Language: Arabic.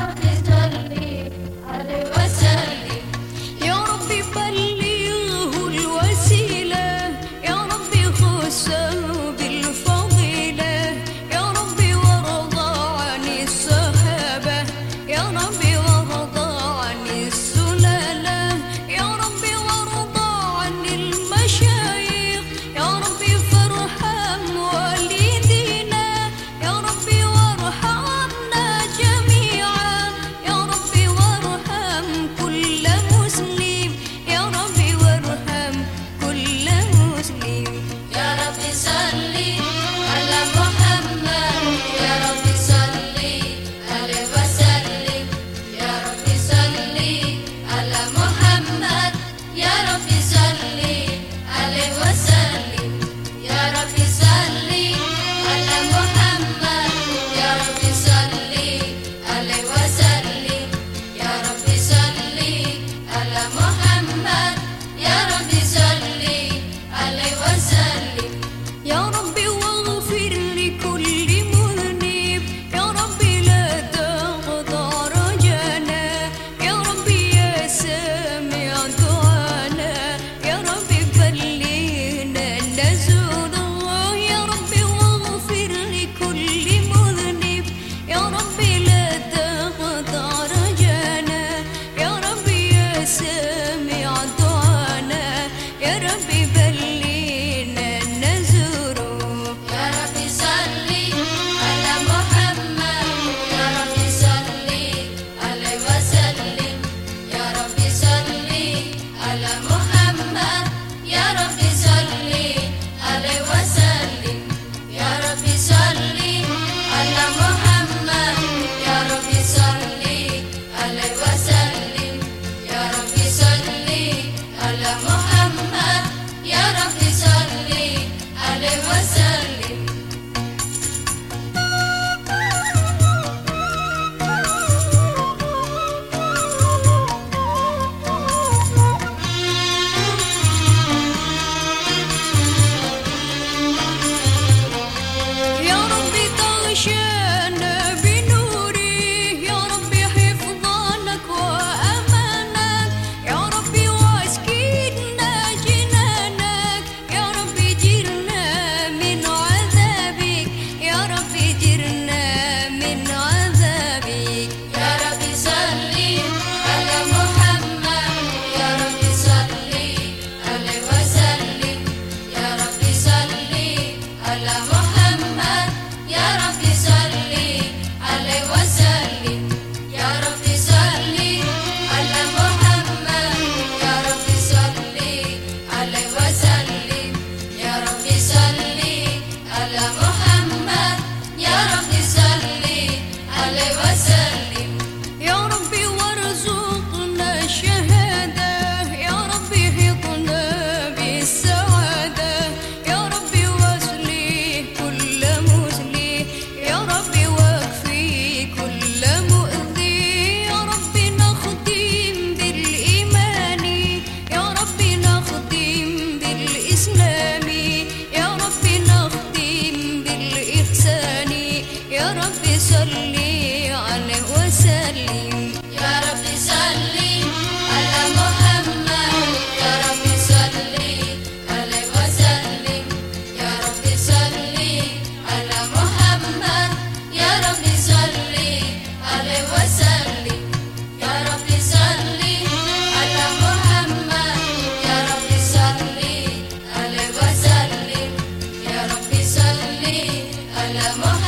Claro que محمد يا ربي. la moja. i'm Namah.